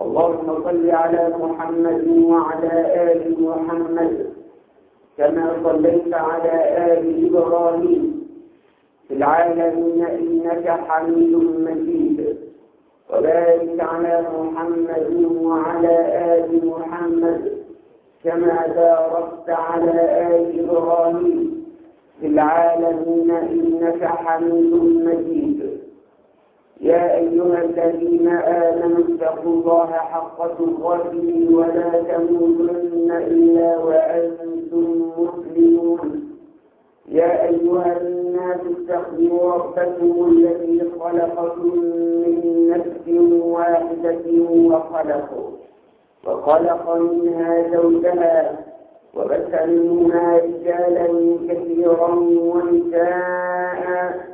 اللهم صل على محمد وعلى آل محمد كما صليت على آل إبراهيم في العالمين إنك حميد مجيد. وبارك على محمد وعلى آل محمد كما باركت على آل إبراهيم في العالمين إنك حميد مجيد. يا أيها الذين آمنوا اتقوا الله حق تقاته ولا تموتن إلا وأنتم مسلمون. يا أيها الناس اتقوا ربكم الذي خلقكم من نفس واحدة وخلق وخلق منها زوجها وبث منهما رجالا كثيرا ونساء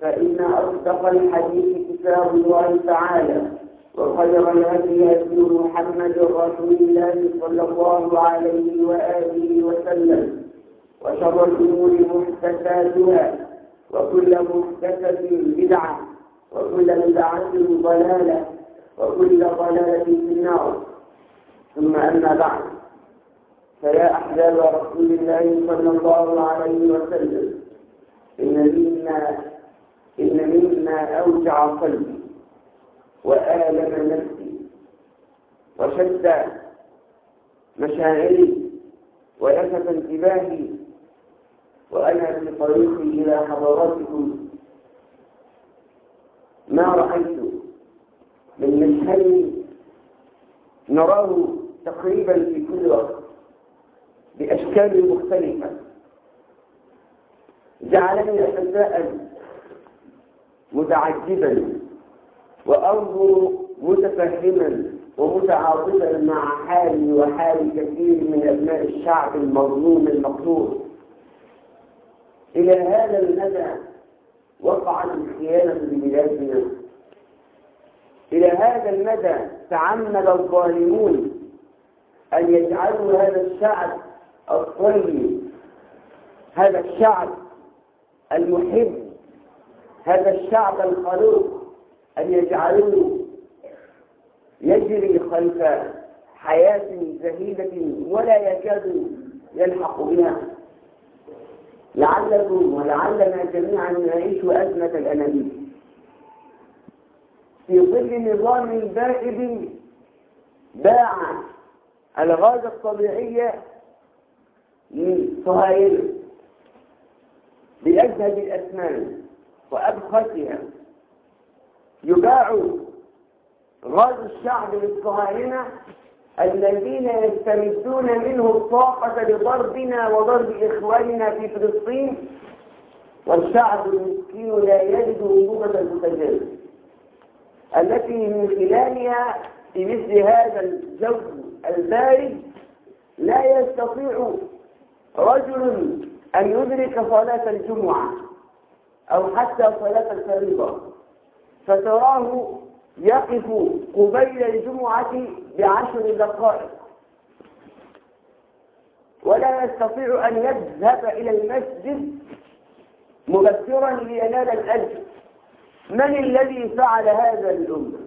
فإن أصدق الحديث كتاب الله تعالى وخير الهدي هدي محمد رسول الله صلى الله عليه وآله وسلم وشر الأمور محدثاتها وكل محدثة بدعة وكل بدعة ضلالة وكل ضلالة في النار. ثم أما بعد فيا أحباب رسول الله صلى الله عليه وسلم إن إن مما أوجع قلبي وآلم نفسي وشد مشاعري ولفت انتباهي وأنا في طريقي إلى حضراتكم ما رأيت من مشهد نراه تقريبا في كل وقت بأشكال مختلفة. جعلني أتساءل متعجبا وأنظر متفهما ومتعاطفا مع حالي وحال كثير من أبناء الشعب المظلوم المقهور إلى هذا المدى وقعت الخيانة ببلادنا. إلى هذا المدى تعمد الظالمون أن يجعلوا هذا الشعب الطيب هذا الشعب المحب هذا الشعب الخلوق أن يجعلوه يجري خلف حياة زهيدة ولا يكاد يلحق بها. لعلكم ولعلنا جميعا نعيش أزمة الأنابيب. في ظل نظام بائد باع الغاز الطبيعية للصهاينة بأجهد الأثمان وأبخسها يباع غاز الشعب للصهاينة الذين يستمدون منه الطاقة لضربنا وضرب إخواننا في فلسطين والشعب المسكين لا يجد وجوبة المتجاوز التي من خلالها في مثل هذا الجو البارد لا يستطيع رجل أن يدرك صلاة الجمعة. أو حتى صلاة الفريضة. فتراه يقف قبيل الجمعة بعشر دقائق. ولا يستطيع أن يذهب إلى المسجد مبكرا لينال الأجر. من الذي فعل هذا للأمة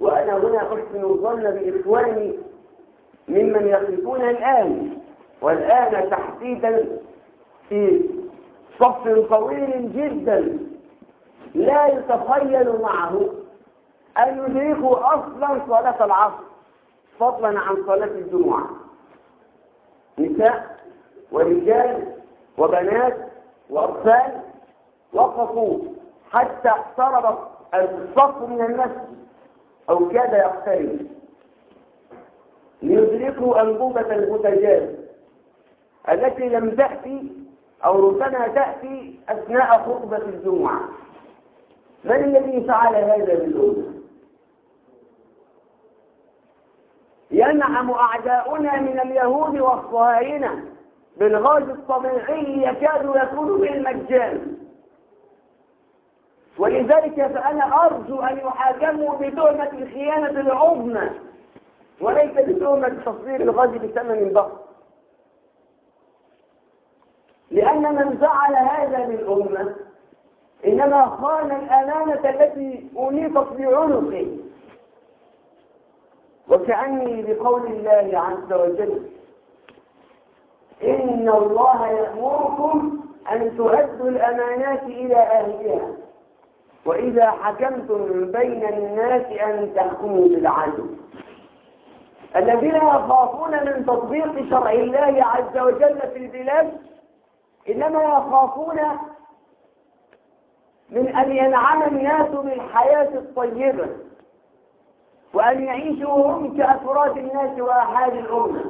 وأنا هنا أحسن الظن بإخواني ممن يقفون الآن. والآن تحديدا في صف طويل جدا لا يتخيل معه أن يدركوا أصلا صلاة العصر فضلا عن صلاة الجمعة. نساء ورجال وبنات وأطفال وقفوا حتى اقترب الصف من المسجد أو كاد يقترب. ليدركوا أنبوبة البوتاجاز التي لم تأتي أو ربما تأتي أثناء خطبة الجمعة. من الذي فعل هذا بالأمة؟ ينعم أعداؤنا من اليهود والصهاينة بالغاز الطبيعي يكاد يكون بالمجان. ولذلك فأنا أرجو أن يحاكموا بتهمة الخيانة العظمى وليس بتهمة تصدير الغاز بثمن بخس لأن من فعل هذا للأمة إنما خان الأمانة التي أنيطت بعنقه. وكأني بقول الله عز وجل إن الله يأمركم أن تؤدوا الأمانات إلى أهلها وإذا حكمتم بين الناس أن تحكموا بالعدل. الذين يخافون من تطبيق شرع الله عز وجل في البلاد إنما يخافون من أن ينعم الناس بالحياة الطيبة وأن يعيشوا هم كأفراد الناس وأحاد الأمة.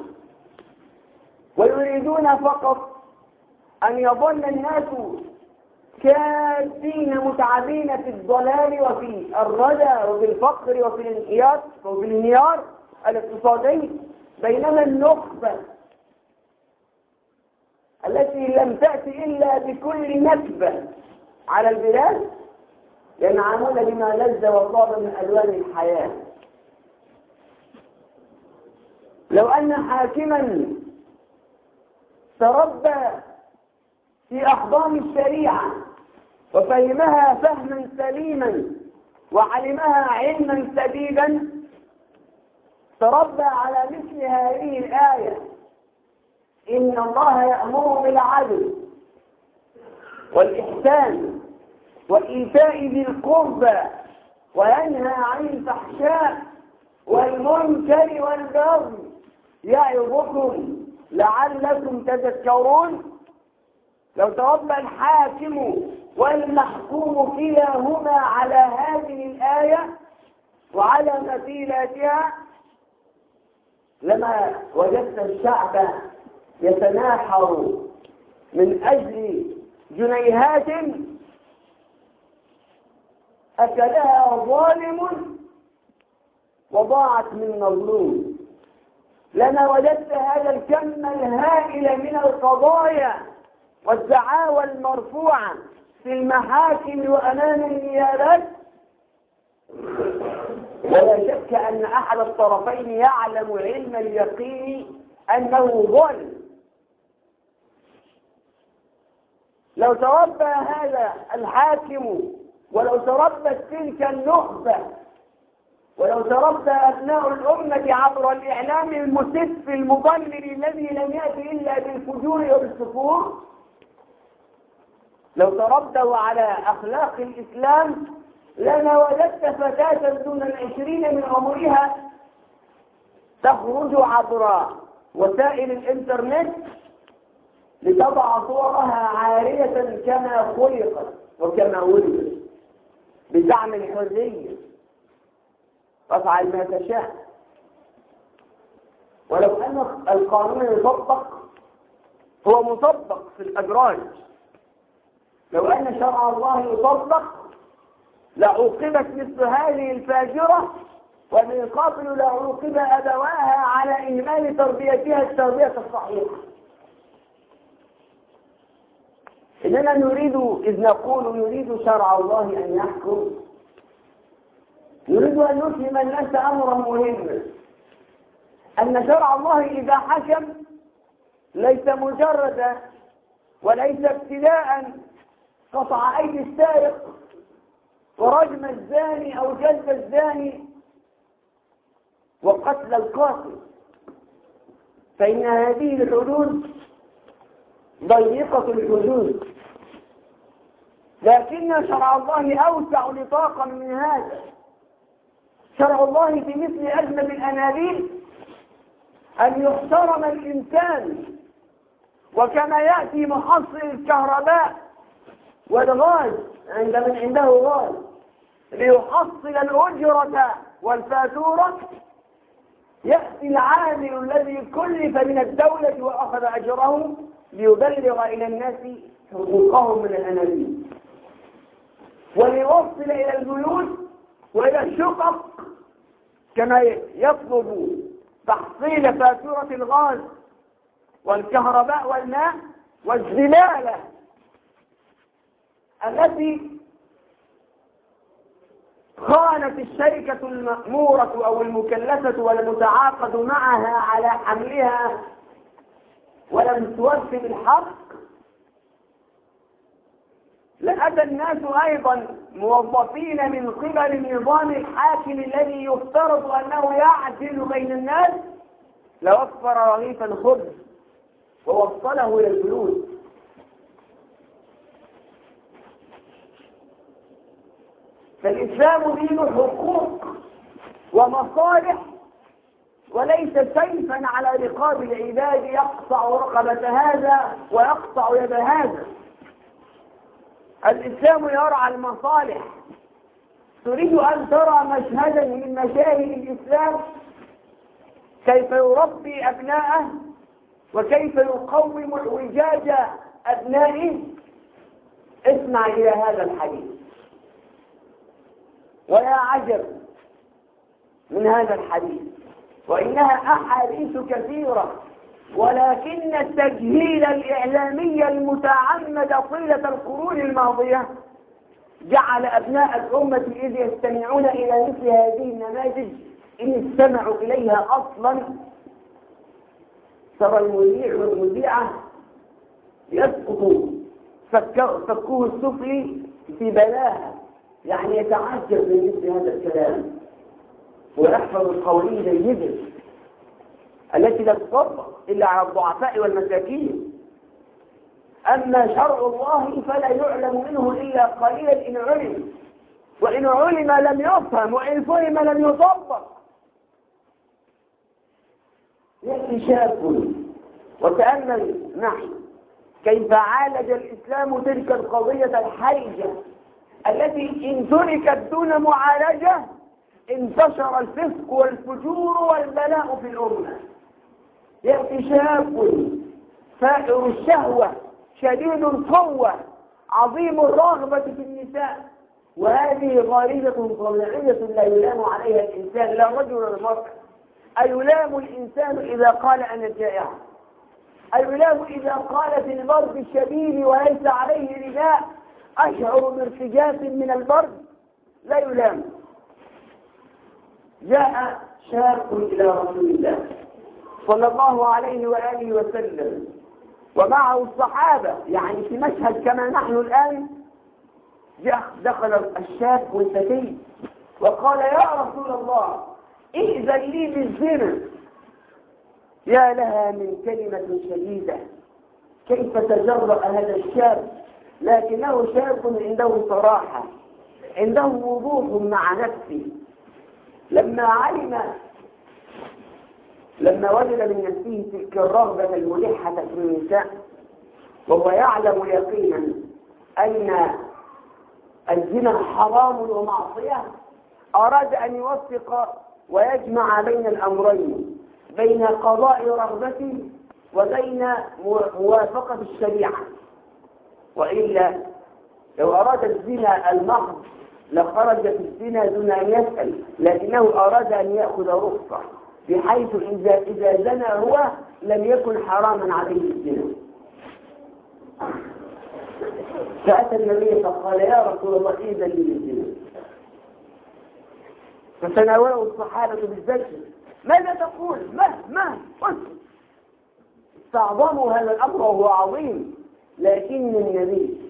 ويريدون فقط أن يظن الناس كادين متعبين في الضلال وفي الردى وفي الفقر وفي وفي الانهيار الاقتصادي بينما النخبة التي لم تأتي إلا بكل نكبة على البلاد ينعمون بما لذ وطاب من ألوان الحياة. لو أن حاكما تربى في أحضان الشريعة وفهمها فهما سليما وعلمها علما سديدا تربى على مثل هذه الآية. إن الله يأمر بالعدل والإحسان وإيتاء ذي القربى وينهى عن الفحشاء والمنكر والبغي يعظكم لعلكم تذكرون. لو تربى الحاكم والمحكوم كلاهما على هذه الآية وعلى مثيلاتها لما وجدت الشعب يتناحر من أجل جنيهات أكلها ظالم وضاعت من مظلوم. لما وجدت هذا الكم الهائل من القضايا والدعاوى المرفوعة في المحاكم وأمام النيابات ولا شك أن أحد الطرفين يعلم علم اليقين أنه ظالم لو تربى هذا الحاكم ولو تربت تلك النخبة ولو تربى أبناء الأمة عبر الإعلام المسف المضلل الذي لم يأتي إلا بالفجور وبالسفور لو تربوا على أخلاق الإسلام لما وجدت فتاة دون العشرين من عمرها تخرج عبر وسائل الإنترنت لتضع صورها عارية كما خلقت وكما ولدت بزعم الحرية. تفعل ما تشاء. ولو أن القانون يطبق هو مطبق في الأجراج لو أن شرع الله يطبق لعوقبت مثل هذه الفاجرة ومن قبل لعوقب أبواها على إهمال تربيتها التربية الصحيحة. إننا نريد إذ نقول نريد شرع الله أن يحكم. نريد أن نفهم الناس أمرا مهما أن شرع الله إذا حكم ليس مجرد وليس ابتلاء قطع أيدي السارق ورجم الزاني أو جلد الزاني وقتل القاتل. فإن هذه الحدود ضيقة الحدود. لكن شرع الله أوسع نطاقا من هذا. شرع الله في مثل أجمل الأنابيب أن يحترم الإنسان وكما يأتي محصل الكهرباء والغاز عند من عنده غاز ليحصل الأجرة والفاتورة يأتي العامل الذي كلف من الدولة وأخذ أجره ليبلغ إلى الناس حقوقهم من الأنابيب. وليوصل إلى البيوت وإلى الشقق كما يطلب تحصيل فاتورة الغاز والكهرباء والماء والزلالة التي خانت الشركة المأمورة أو المكلفة والمتعاقد معها على حملها ولم توفي بالحق لأتى الناس أيضا موظفين من قبل النظام الحاكم الذي يفترض أنه يعدل بين الناس لوفر رغيف الخبز ووصله إلى البيوت. فالإسلام دين حقوق ومصالح وليس سيفا على رقاب العباد يقطع رقبة هذا ويقطع يد هذا. الإسلام يرعى المصالح. تريد أن ترى مشهدا من مشاهد الإسلام كيف يربي أبناءه وكيف يقوم اعوجاج أبنائه؟ اسمع إلى هذا الحديث. ويا عجب من هذا الحديث. وإنها أحاديث كثيرة. ولكن التجهيل الإعلامي المتعمد طيلة القرون الماضية جعل أبناء الأمة إذ يستمعون إلى مثل هذه النماذج إن استمعوا إليها أصلا. ترى المذيع والمذيعة يسقط فكوه السفلي في بلاها يعني يتعجب من مثل هذا الكلام. ويحفظ القوانين جيدا. التي لا تطبق إلا على الضعفاء والمساكين. أما شرع الله فلا يعلم منه إلا قليلا إن علم. وإن علم لم يفهم وإن فهم لم يطبق. يأتي شاب وتأمل معي كيف عالج الإسلام تلك القضية الحرجة التي إن تركت دون معالجة انتشر الفسق والفجور والبلاء في الأمة. يأتي شاب فائر الشهوة شديد القوة عظيم الرغبة في النساء. وهذه غريزة طبيعية لا يلام عليها الإنسان لا رجل ولا مرأة أيلام الإنسان إذا قال أنا جائع أيلام إذا قال في البرد الشديد وليس عليه رداء أشعر بارتجاف من البرد لا يلام. جاء شاب إلى رسول الله. صلى الله عليه وآله وسلم. ومعه الصحابة يعني في مشهد كما نحن الآن دخل الشاب والفتي وقال يا رسول الله ائذن لي بالزنا. يا لها من كلمة شديدة كيف تجرأ هذا الشاب؟ لكنه شاب عنده صراحة عنده وضوح مع نفسه. لما علم لما وجد من نفسه تلك الرغبة الملحة في النساء وهو يعلم يقينا أن الزنا حرام ومعصية أراد أن يوفق ويجمع بين الأمرين بين قضاء رغبته وبين موافقة الشريعة. وإلا لو أراد الزنا المحض لخرج في الزنا دون أن يسأل لكنه أراد أن يأخذ رخصة. بحيث إذا, إذا زنى هو لم يكن حراما عليه الزنا. فأتى النبي فقال يا رسول الله إذا لي الزنا؟ فتناوله الصحابة بالزجر. ماذا تقول؟ ما ما اسكت استعظموا هذا الأمر وهو عظيم. لكن النبي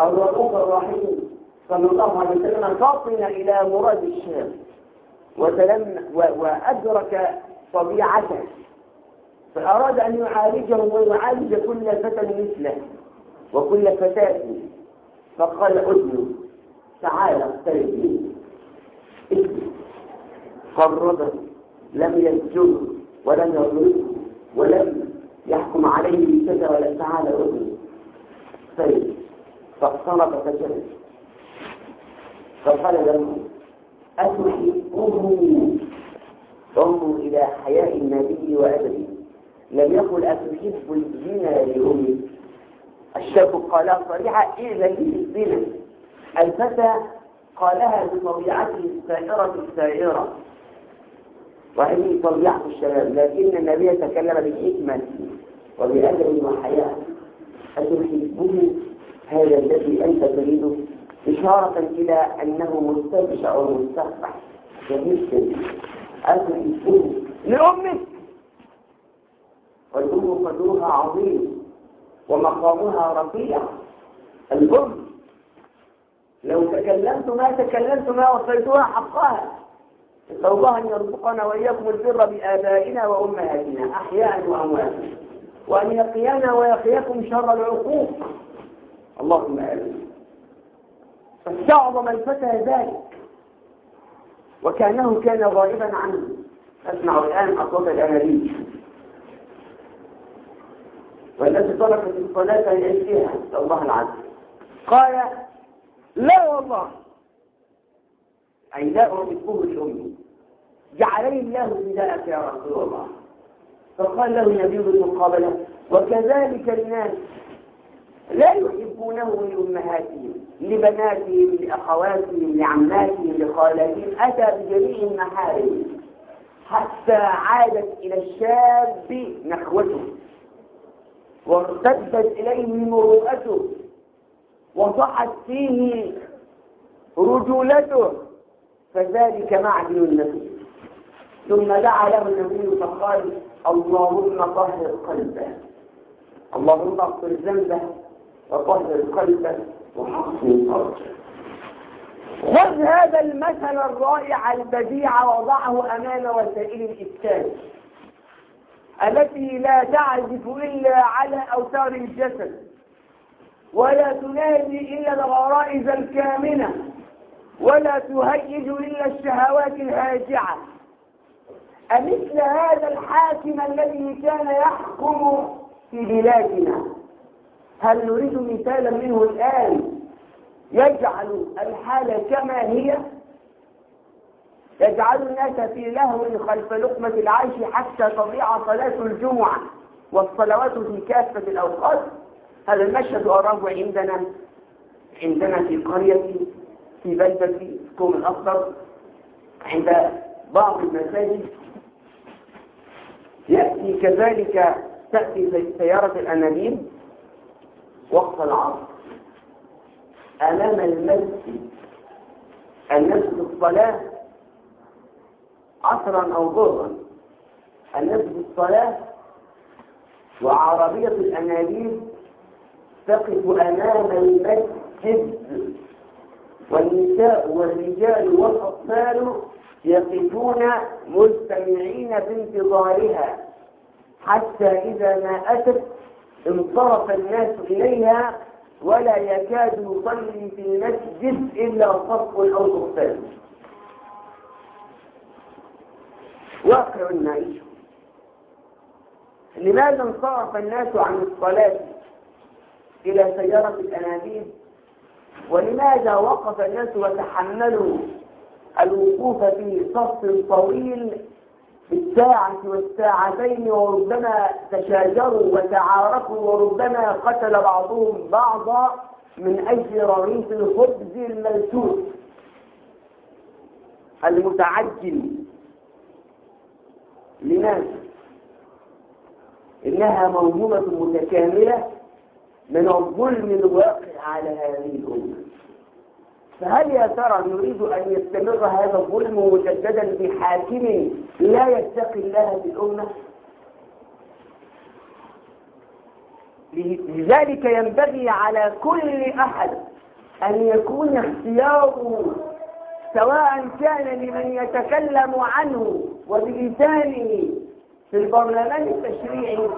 الرؤوف الرحيم صلى الله عليه وسلم فطن إلى مراد الشام. وتلم وأدرك طبيعته فأراد أن يعالجه ويعالج كل فتى مثله وكل فتاة فقال أدنو تعال اقترب مني. قربه لم يسجد ولم يضربه ولم يحكم عليه بكذا ولا تعالى أذن طيب فاقترب فجلس. فقال له أتحبه. انظر إلى حياء النبي وأدبه لم يقل أتحب الزنا لأمي الشاب قالها صريحة إذا للزنا الفتى قالها بطبيعته السائرة السائرة وهذه طبيعة الشباب لكن النبي تكلم بحكمة وبأدب وحياة. أتحبه؟ هذا الذي أنت تريده؟ إشارة إلى أنه مستبشع ومستقبح جميل أتحبه لأمك! والأم قدرها عظيم ومقامها رفيع. الأم لو تكلمت ما تكلمت ما وصيتها حقها. نسأل الله أن يرزقنا وإياكم البر بآبائنا وأمهاتنا أحياء وأمواتا وأن يقينا ويقيكم شر العقوق. اللهم آمين. فاستعظم الفتى ذلك. وكأنه كان غائبا عنه. أسمع الآن أصوات الأنابيب والتي طلبت الصلاة لأجلها الله العافية قال لا والله. أي لا أحبه لأمي جعلني الله فداءك يا رسول الله. فقال له النبي المقابلة وكذلك الناس. لا يحبونه لأمهاتهم لبناتهم لأخواتهم لعماتهم لخالاتهم أتى بجميع المحارم. حتى عادت إلى الشاب نخوته وارتدت إليه مروءته وصحت فيه رجولته. فذلك معدن النبي. ثم دعا له النبي فقال اللهم طهر قلبه اللهم اغفر ذنبه وطهر قلبه وحسن فرجه خذ هذا المثل الرائع البديع وضعه أمام وسائل الاسكان التي لا تعزف إلا على أوتار الجسد ولا تنادي إلا الغرائز الكامنة ولا تهيج إلا الشهوات الهاجعة. أمثل هذا الحاكم الذي كان يحكم في بلادنا. هل نريد مثالا منه الآن يجعل الحالة كما هي؟ يجعل الناس في لهو خلف لقمة العيش حتى تضيع صلاة الجمعة والصلوات في كافة الأوقات؟ هذا المشهد أراه عندنا عندنا في قرية في بلدة في كوم الأخضر عند بعض المساجد. يأتي كذلك تأتي سيارة الأنابيب وقت العصر. أمام المسجد الناس في الصلاة عصرا أو ظهرا. الناس في الصلاة وعربية الأنابيب تقف أمام المسجد. والنساء والرجال والأطفال يقفون مستمعين في انتظارها حتى إذا ما أتت انصرف الناس إليها ولا يكاد يصلي في المسجد إلا صف أو صفان واقع نعيشه لماذا انصرف الناس عن الصلاة إلى سيارة الأنابيب؟ ولماذا وقف الناس وتحملوا الوقوف في صف طويل بالساعة والساعتين وربما تشاجروا وتعارفوا وربما قتل بعضهم بعضا من أجل رغيف الخبز الملسوس المتعجل لماذا؟ إنها موهبة متكاملة من الظلم الواقع على هذه الأمة فهل يا ترى نريد أن يستمر هذا الظلم مجددا بحاكم لا يتقي الله في الأمة لذلك ينبغي على كل أحد أن يكون اختياره سواء كان لمن يتكلم عنه وبلسانه في البرلمان التشريعي.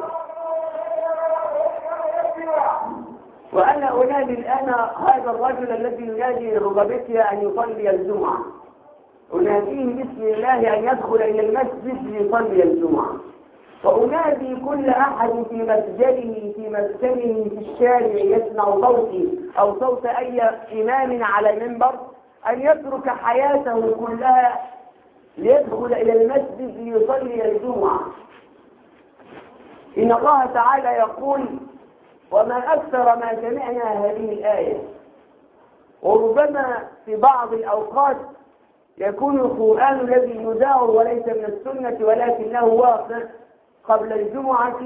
وأنا أنادي الآن هذا الرجل الذي ينادي رغبتي أن يصلي الجمعة. أناديه باسم الله أن يدخل إلى المسجد ليصلي الجمعة. فأنادي كل أحد في مسجده في مسكنه في الشارع يسمع صوتي أو صوت أي إمام على المنبر أن يترك حياته كلها ليدخل إلى المسجد ليصلي الجمعة. إن الله تعالى يقول وما أكثر ما سمعنا هذه الآية. وربما في بعض الأوقات يكون القرآن الذي يدار وليس من السنة ولكنه واقع قبل الجمعة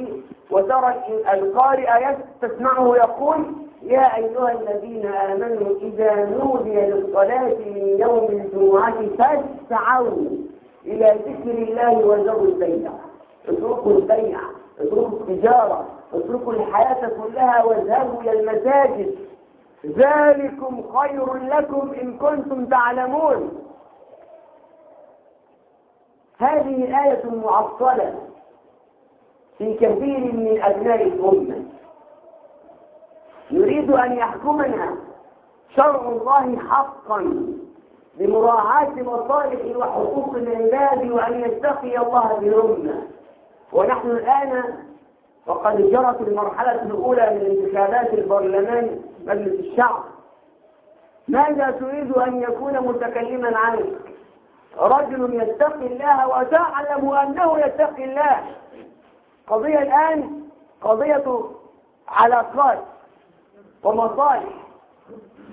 وترى القارئ تسمعه يقول يا أيها الذين آمنوا إذا نودي للصلاة من يوم الجمعة فاسعوا إلى ذكر الله وذروا البيع. اتركوا البيع اتركوا التجارة. اتركوا الحياة كلها واذهبوا إلى المساجد. ذلكم خير لكم إن كنتم تعلمون. هذه آية معطلة في كثير من أبناء الأمة. يريد أن يحكمنا شرع الله حقا بمراعاة مصالح وحقوق العباد وأن يتقي الله بالأمة. ونحن الآن وقد جرت المرحلة الأولى من انتخابات البرلمان مجلس الشعب. ماذا تريد أن يكون متكلما عنك؟ رجل يتقي الله وتعلم أنه يتقي الله. قضية الآن قضية علاقات ومصالح.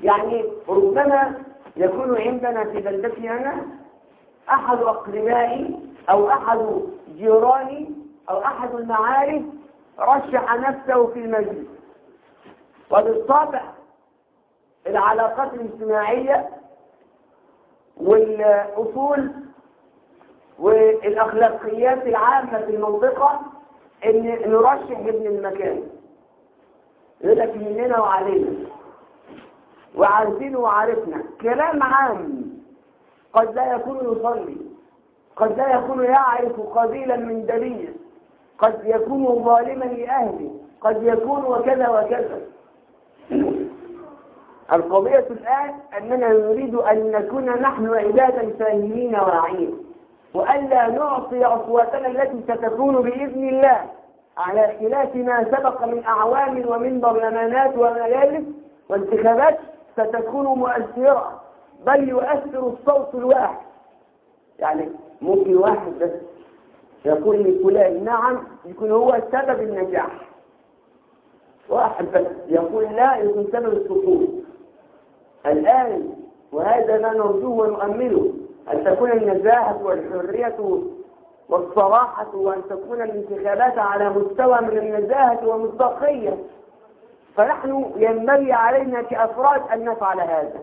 يعني ربما يكون عندنا في بلدتي أنا أحد أقربائي أو أحد جيراني أو أحد المعارف رشح نفسه في المجلس. وبالطبع العلاقات الاجتماعية والأصول والأخلاقيات العامة في المنطقة إن نرشح ابن المكان. يقول لك مننا وعلينا. وعارفين وعارفنا. كلام عام. قد لا يكون يصلي. قد لا يكون يعرف قليلا من دليل. قد يكون ظالما لأهله قد يكون وكذا وكذا. القضية الآن أننا نريد أن نكون نحن عبادا فاهمين واعين وألا نعطي أصواتنا التي ستكون بإذن الله. على خلاف ما سبق من أعوام ومن برلمانات ومجالس وانتخابات ستكون مؤثرة بل يؤثر الصوت الواحد. يعني ممكن واحد بس يقول لفلان نعم يكون هو سبب النجاح. واحد بس يقول لا يكون سبب السقوط الآن وهذا ما نرجوه ونؤمله أن تكون النزاهة والحرية والصراحة وأن تكون الانتخابات على مستوى من النزاهة والمصداقية. فنحن ينبغي علينا كأفراد أن نفعل هذا.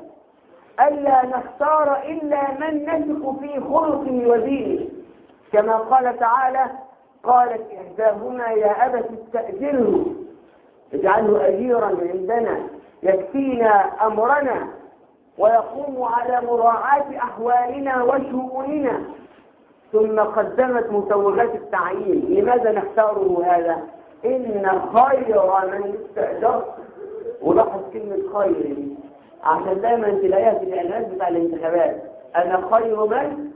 ألا نختار إلا من نثق في خلقه ودينه. كما قال تعالى قالت إحداهما يا أبت استأجره اجعله أجيرا عندنا يكفينا أمرنا ويقوم على مراعاة أحوالنا وشؤوننا. ثم قدمت مسوغات التعيين. لماذا نختاره هذا؟ إن خير من استأجر. ولاحظ كلمة خير عشان دايما تلاقيها في الإعلانات بتاع الانتخابات. أنا خير من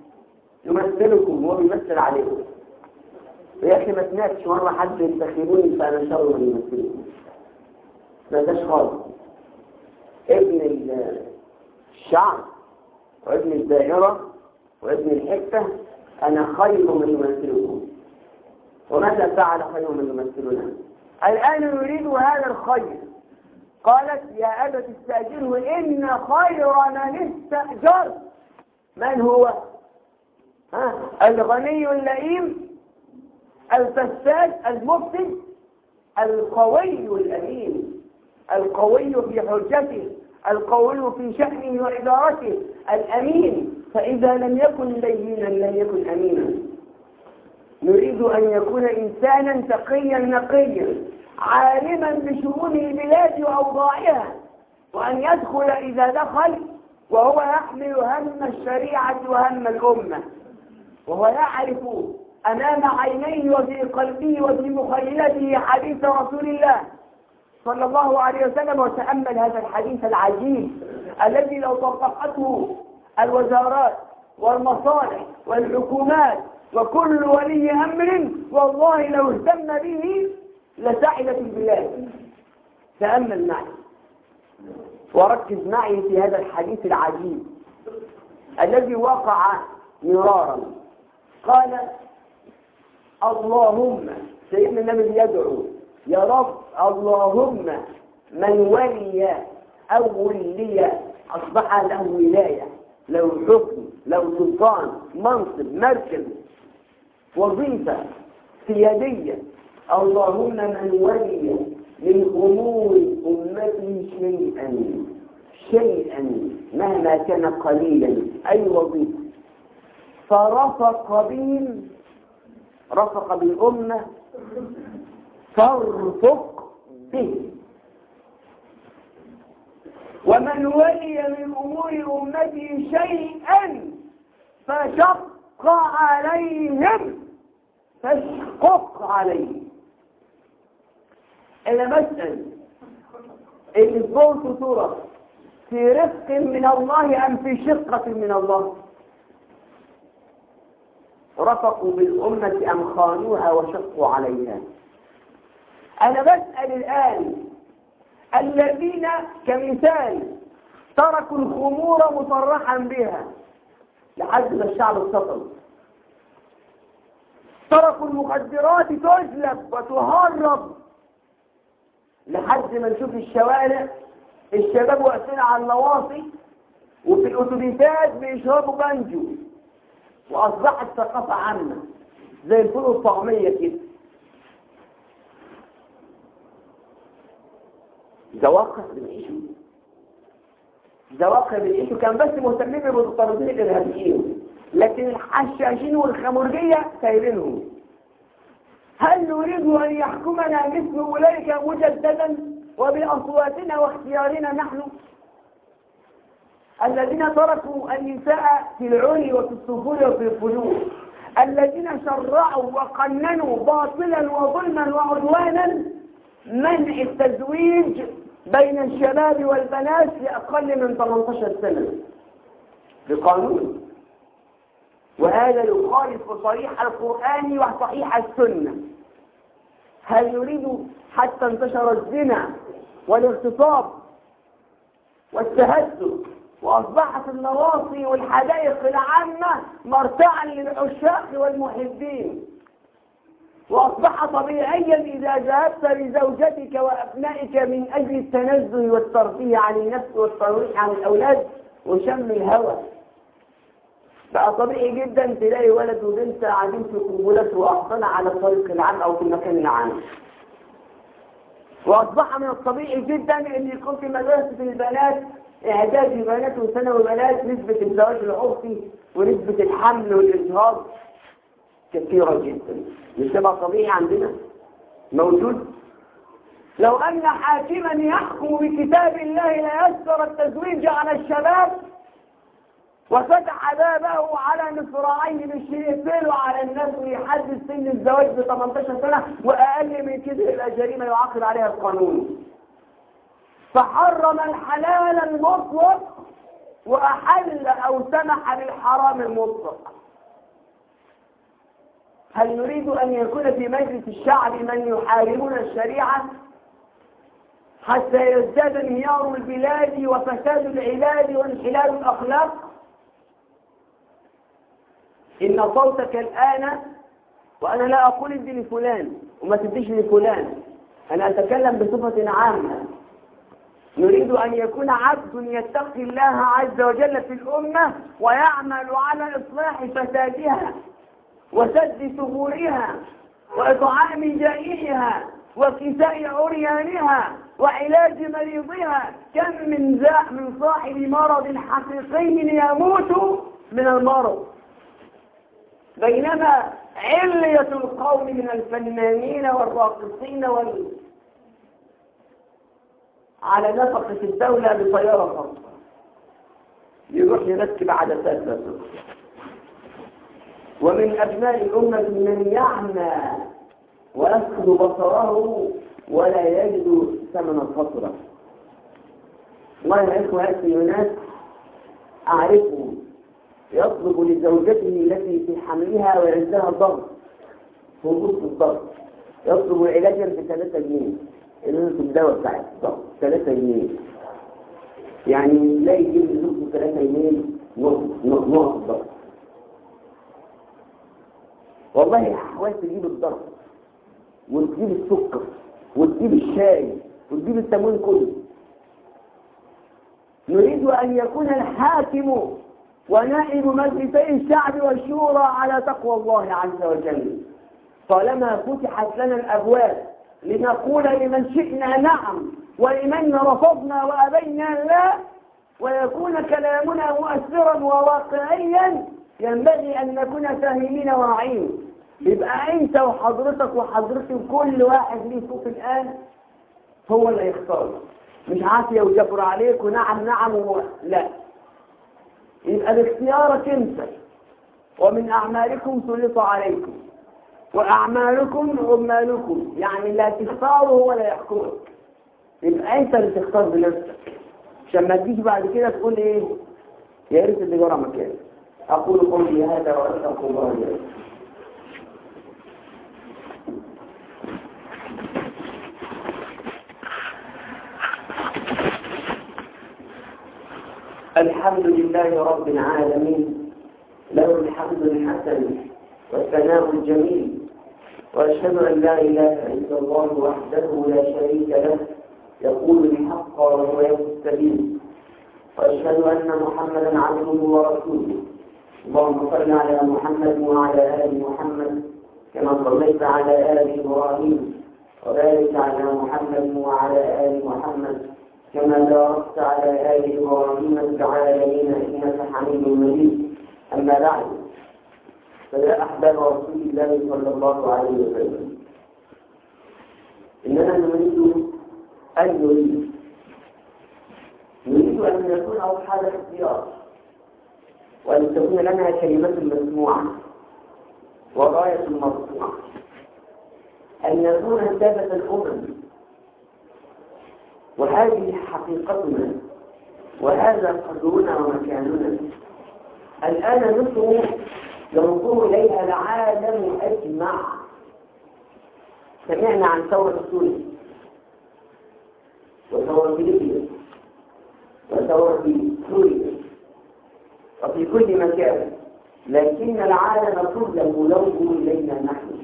يمثلكم هو بيمثل عليكم. يا أخي ما سمعتش مرة حد ينتخبوني فأنا شر من يمثلكم ما داش خالص. ابن الشعب وابن الدائرة وابن الحتة أنا خير من يمثلكم. وماذا فعل خير من يمثلنا؟ الآن نريد هذا الخير. قالت يا أبت استأجره إن خير من استأجر. من هو؟ الغني اللئيم الفساد المفسد القوي الأمين القوي في حجته القوي في شأنه وإدارته الأمين. فإذا لم يكن لينا لم يكن أمينا. نريد أن يكون إنسانا تقيا نقيا عالما بشؤون البلاد وأوضاعها وأن يدخل إذا دخل وهو يحمل هم الشريعة وهم الأمة. وهو يعرف أمام عينيه وفي قلبه وفي مخيلته حديث رسول الله صلى الله عليه وسلم وتأمل هذا الحديث العجيب الذي لو طبقته الوزارات والمصالح والحكومات وكل ولي أمر والله لو اهتم به لسعدت البلاد. تأمل معي. وركز معي في هذا الحديث العجيب الذي وقع مرارا. قال اللهم سيدنا النبي يدعو يا رب اللهم من ولي أو ولي أصبح له ولاية له حكم له سلطان منصب مركز وظيفة سيادية. اللهم من ولي من أمور أمتي شيئا شيئا مهما كان قليلا أي وظيفة. فرفق بهم رفق بالأمة فارفق به ومن ولي من أمور أمته شيئا فشق عليهم فاشقق عليهم. إلى مسأل الإثبات صورة في رفق من الله أم في شقة من الله؟ رفقوا بالأمة أم خانوها وشقوا عليها. أنا بسأل الآن الذين كمثال تركوا الخمور مصرحا بها. ما الشعب اتصل تركوا المخدرات تجلب وتهرب. لحد ما نشوف الشوارع الشباب واقفين على النواصي وفي الأتوبيسات بيشربوا بانجو. وأصبحت ثقافة عامة زي الفول الطعمية كده. ده واقع بنعيشه ده واقع بنعيشه كان بس مهتمين بالمتطرفين الارهابيين لكن الحشاشين والخمرجية سايبينهم. هل نريد أن يحكمنا مثل أولئك مجددا وبأصواتنا واختيارنا نحن؟ الذين تركوا النساء في العري وفي السفور وفي الفجور الذين شرعوا وقننوا باطلا وظلما وعدوانا منع التزويج بين الشباب والبنات لأقل من 18 سنة. بقانون. وهذا يخالف صريح القرآن وصحيح السنة. هل نريد حتى انتشر الزنا والاغتصاب والتهدد؟ وأصبحت النواصي والحدائق العامة مرتعا للعشاق والمحبين. وأصبح طبيعيا إذا ذهبت لزوجتك وأبنائك من أجل التنزه والترفيه عن النفس والترويح عن الأولاد وشم الهوى. بقى طبيعي جدا تلاقي ولد وبنت قاعدين في قنبلات وأحضان على الطريق العام أو في المكان العام وأصبح من الطبيعي جدا أن يكون في مدرسة البنات إعدادي بنات وثانوي بنات نسبة الزواج العرفي ونسبة الحمل والإجهاض كثيرة جدا. مش تبقى طبيعي عندنا موجود. لو أن حاكما يحكم بكتاب الله ليسر التزويج على الشباب وفتح بابه على مصراعيه بالشريفين وعلى الناس ويحدد سن الزواج ب 18 سنة وأقل من كده يبقى جريمة يعاقب عليها القانون. فحرم الحلال المطلق وأحل أو سمح بالحرام المطلق. هل نريد أن يكون في مجلس الشعب من يحاربون الشريعة حتى يزداد انهيار البلاد وفساد العباد وانحلال الأخلاق؟ إن صوتك الآن وأنا لا أقول ادي لفلان وما تديش لفلان أنا أتكلم بصفة عامة. نريد أن يكون عبد يتقي الله عز وجل في الأمة ويعمل على إصلاح فسادها وسد ثغورها وإطعام جائعها وكساء عريانها وعلاج مريضها. كم من ذا من صاحب مرض حقيقي يموت من المرض. بينما علية القوم من الفنانين والراقصين وال على نفقة الدولة بطيارة خاصة. يروح يركب عدسات بس ومن أبناء الأمة من يعمى ويفقد بصره ولا يجد ثمن الفطرة والله يا إخوة هاتي ناس أعرفهم يطلب لزوجته التي في حملها وعندها ضغط وجود الضغط. يطلب علاجا بثلاثة جنيه. الدواء بتاع الضغط. ثلاثة جنيه. يعني لا يجيب لزوجته ثلاثة جنيه نقص الضغط والله حاولت تجيب الضغط وتجيب السكر وتجيب الشاي وتجيب التموين كله. نريد أن يكون الحاكم ونائب مجلسي الشعب والشورى على تقوى الله عز وجل. طالما فتحت لنا الأبواب لنقول لمن شئنا نعم ولمن رفضنا وأبينا لا ويكون كلامنا مؤثرا وواقعيا ينبغي أن نكون فاهمين واعين. يبقى أنت وحضرتك وحضرتك كل واحد ليه صوت الآن هو اللي يختار. مش عافية وجبر عليك ونعم نعم. لا. يبقى باختيارك أنت. ومن أعمالكم سلط عليكم. وأعمالكم عمالكم. يعني اللي هتختاره ولا يحكمك يبقى انت اللي تختار بنفسك. عشان ما تجيش بعد كده تقول إيه يا ريت جرى مكاني. أقول قولي هذا وأستغفر الله لي. الحمد لله رب العالمين له الحمد الحسن والثناء الجميل وأشهد أن لا إله إلا الله وحده لا شريك له يقول الحق وهو السبيل وأشهد أن محمدا عبده ورسوله. اللهم صل على محمد وعلى آل محمد كما صليت على آل إبراهيم وبارك على محمد وعلى آل محمد كما باركت على آل إبراهيم في العالمين إنك حميد مجيد. أما بعد فيا أحباب رسول الله صلى الله عليه وسلم. إننا نريد أن نريد نريد أن نكون أصحاب اختيار وأن تكون لنا كلمة مسموعة وراية مرفوعة. أن نكون سادة الأمم. وهذه حقيقتنا. وهذا قدرنا ومكاننا. الآن نصر ينظر إليها العالم أجمع. سمعنا عن ثورة سوريا. وثورة ليبيا وثورة سوريا وفي كل مكان. لكن العالم كله ينظر إلينا نحن.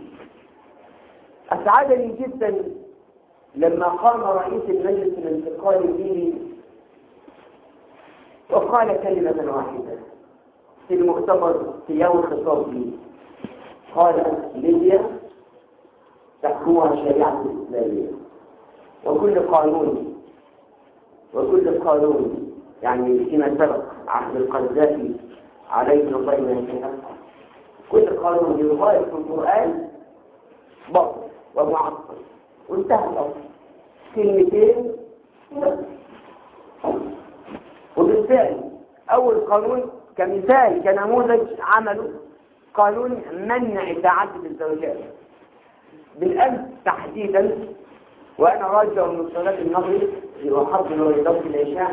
أسعدني جدا لما قام رئيس المجلس الانتقالي به وقال كلمة واحدة. في المؤتمر في يوم الخطاب لي قال ليبيا تحكمها الشريعة الإسلامية. وكل قانون وكل قانون يعني فيما سبق عهد القذافي عليه الله ينتهى كل قانون يغاية في القرآن باطل ومعطل. وانتهى الأمر. كلمتين وبالفعل أول قانون كمثال كنموذج عمله قانون منع تعدد الزوجات. بالأمس تحديدا وأنا راجع من صلاة المغرب وحضر لدوره العشاء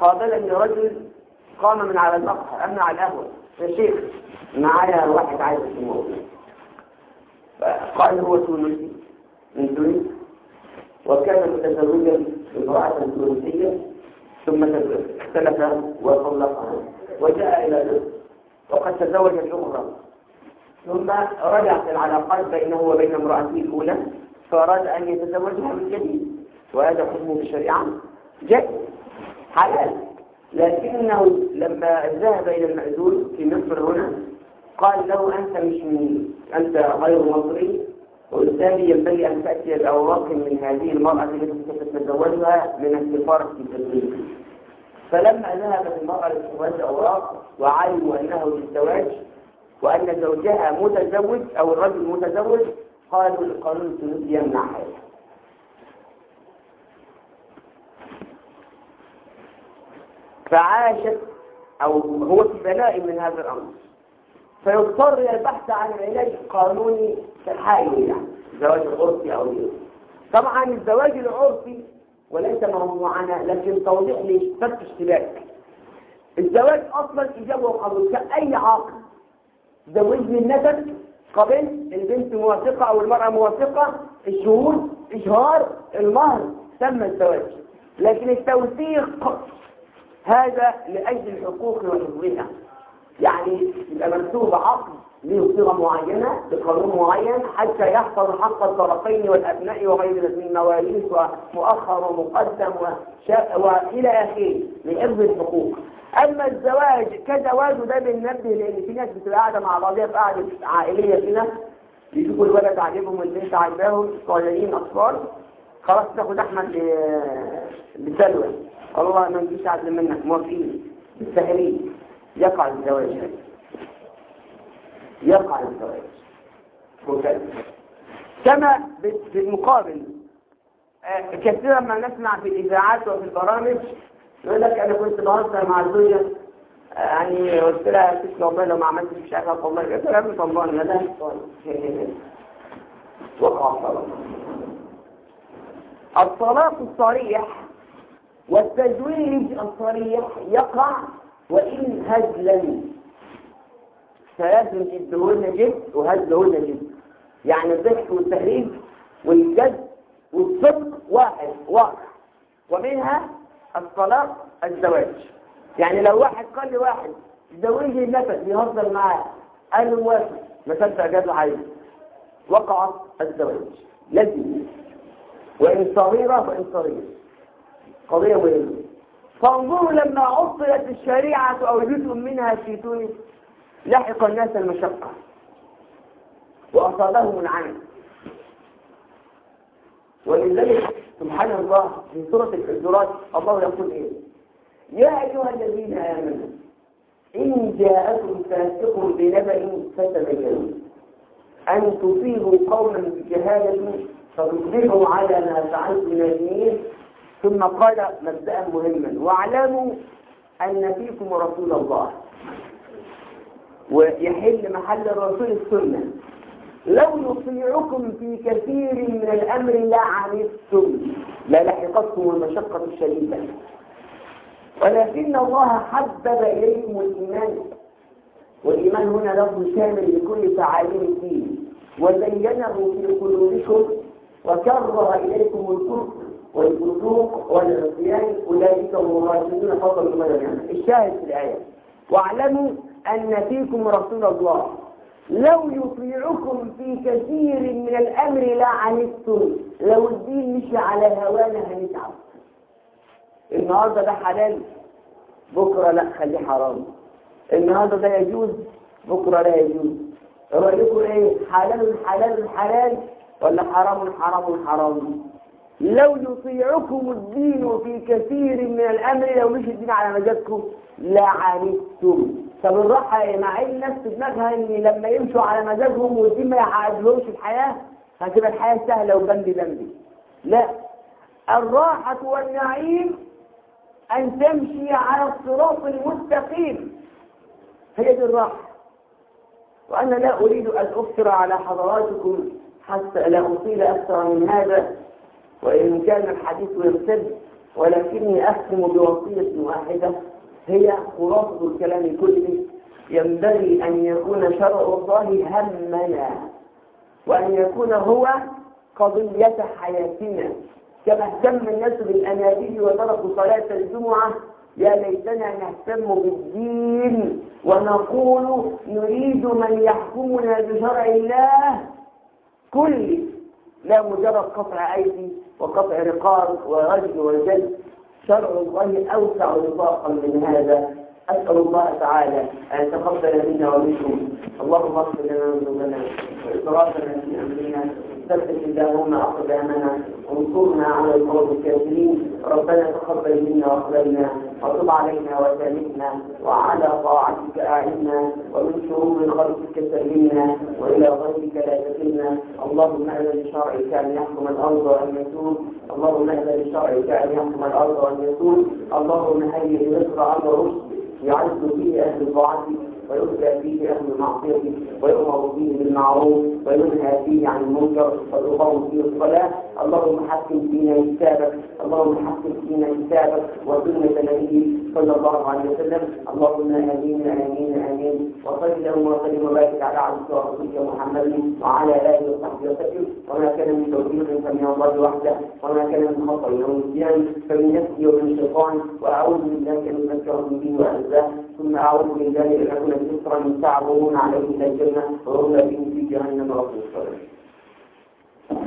قابلني رجل قام من على المقهى أمنع على القهوة يا شيخ معايا واحد عايز الموضوع قال هو تونسي من تونس وكان متزوجا بامرأة تونسية ثم اختلف وطلقها وجاء إلى مصر وقد تزوج أخرى ثم رجعت العلاقات بينه وبين امرأته الأولى فأراد أن يتزوجها من جديد. وهذا حكمه في الشريعة جائز حلال. لكنه لما ذهب إلى المأذون في مصر هنا قال له أنت مش من أنت غير مصري وبالتالي ينبغي أن تأتي الأوراق من هذه المرأة التي ستتزوجها من السفارة في التدريب فلما ذهبت المرأة لاستخراج الأوراق وعلموا أنه للزواج وأن زوجها متزوج أو الرجل متزوج قالوا القانون التونسي يمنع هذا فعاشت أو هو في بلاء من هذا الأمر. فيضطر إلى البحث عن علاج قانوني تحايل يعني الزواج العرفي أو غيره. طبعا الزواج العرفي وليس موضوعنا لكن توضيح لشبك اشتباك. الزواج أصلا اجابه وقبول كأي عاقل. زوجني النسب قبل البنت موافقة أو المرأة موافقة الشهود إشهار المهر تم الزواج. لكن التوثيق هذا لأجل الحقوق وحفظها يعني يبقى مكتوب عقد له صيغة معينة بقانون معين حتى يحفظ حق الطرفين والأبناء وغير من مواريث ومؤخر ومقدم. وإلى آخره لحفظ الحقوق أما الزواج كزواج ده بننبه لأن في ناس بتبقى قاعدة مع بعضها في قعده عائلية كده يشوفوا الولد عاجبهم والبنت عاجباهم صغيرين أطفال خلاص تاخد أحمد بسلوى الله ما نجيش عدل منك موافقين بالسهلين يقع الزواج. يقع الزواج. كما بالمقابل كثيرا ما نسمع في الإذاعات وفي البرامج يقول لك أنا كنت بهزر مع الزوجة يعني قلت لها تسلم والله لو ما عملتش مش عارفة والله قلت لها ابن طلعني لا وقع الطلاق الطلاق الصريح والتزويج الصريح يقع وإن هزلا فلازم تدهن جد وهزهن جد يعني الضحك والتهريج والجد والصدق واحد واقع. ومنها الطلاق الزواج. يعني لو واحد قال لي واحد زوجي النفس يهزر معاه. قال له موافق. ما صدق جاز عايز وقع الزواج. لازم. وإن صغيرة وإن صغيرة. قضية مهمة. فانظروا لما عطلت الشريعة أو جزء منها في تونس لحق الناس المشقة. وأصابهم العمل ولذلك سبحان الله في سورة الحجرات الله يقول إيه؟ يا أيها الذين آمنوا إن جاءكم فاسق بنبأ فتبينوا. أن تصيبوا قوما بجهالة فتصبحوا على ما فعلتم نادمين. ثم قال مبدأ مهما. واعلموا أن فيكم رسول الله. ويحل محل الرسول السنة. لو يطيعكم في كثير من الأمر لعنتم للحقتكم المشقة الشديدة. ولكن الله حبب إليكم الإيمان. والإيمان هنا لفظ شامل لكل تعاليم الدين. وزينه في قلوبكم وكره إليكم الكفر. والفسوق والعصيان أولئك هم الراشدون فضل من الجنة الشاهد في الآية. واعلموا أن فيكم رسول الله. لو يطيعكم في كثير من الأمر لعنتم. لو الدين مشي على هوانا هنتعب. النهارده ده حلال. بكرة لا خليه حرام. النهارده ده يجوز. بكرة لا يجوز. رأيكم إيه؟ حلال حلال حلال ولا حرام حرام حرام؟ لو يطيعكم الدين في كثير من الأمر لو مش الدين على مزاجكم لعنتم. طب الراحة مع الناس في دماغها إن لما يمشوا على مزاجهم والدين ما يحققلهمش الحياة هتبقى الحياة سهلة وبندي بندي لا. الراحة والنعيم أن تمشي على الصراط المستقيم. هي دي الراحة. وأنا لا أريد أن أفطر على حضراتكم حتى لا أطيل أكثر من هذا. وإن كان الحديث يرتد ولكني أختم بوصية واحدة هي خلاصة الكلام كله. ينبغي أن يكون شرع الله همنا وأن يكون هو قضية حياتنا. كما اهتم الناس بالأنابيب وتركوا صلاة الجمعة يا ليتنا نهتم بالدين ونقول نريد من يحكمنا بشرع الله كل لا مجرد قطع أيدي وقطع رقاب ورجل وجلد شرع الله أوسع نطاقا من هذا. أسأل الله تعالى أن يتقبل منا ومنكم. اللهم اغفر لنا ذنوبنا وإسرافنا في أمرنا. ثبت اللهم أقدامنا وانصرنا على القوم الكافرين. ربنا تقبل منا وأقبلنا وتب علينا وسامحنا وعلى طاعتك أعنا ومن شرور خلقك سلمنا وإلى غيرك لا تكلنا. اللهم أهل لشرعك أن يحكم الأرض وأن يسود. اللهم أهل لشرعك أن يحكم الأرض وأن يسود. اللهم هيئ مصر أمر رشد يعز فيه أهل طاعتك ويؤتى فيه أهل المعصية ويؤمر فيه بالمعروف وينهى فيه عن المنكر ويقام فيه الصلاة. اللهم حكم فينا كتابك اللهم حكم فينا كتابك وسنة نبيك صلى الله عليه وسلم اللهم آمين آمين آمين وصل اللهم وسلم وبارك على عبدك ورسولك محمد وعلى آله وصحبه وسلم وما كان من توفيق فمن الله وحده وما كان من خطر يوم الدين فمن نفسي ومن الشيطان وأعوذ بالله من ذكرهم به وأعزاه ثم أعوذ بالله أن أكون كسرا تعبرون عليه إلى الجنة وهم به في جهنم وفي الصالحين. Thank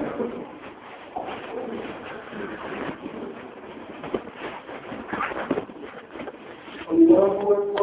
you. الله أكبر